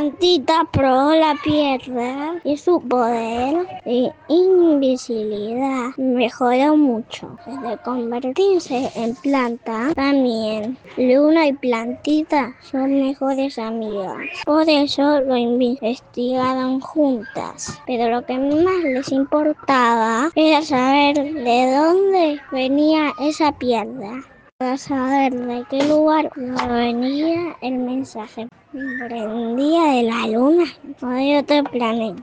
plantita probó la piedra y su poder de invisibilidad mejoró mucho. Desde convertirse en planta, también Luna y Plantita son mejores amigas. Por eso lo investigaron juntas. Pero lo que más les importaba era saber de dónde venía esa piedra para saber de qué lugar venía el mensaje. Prendía de la luna o de otro planeta.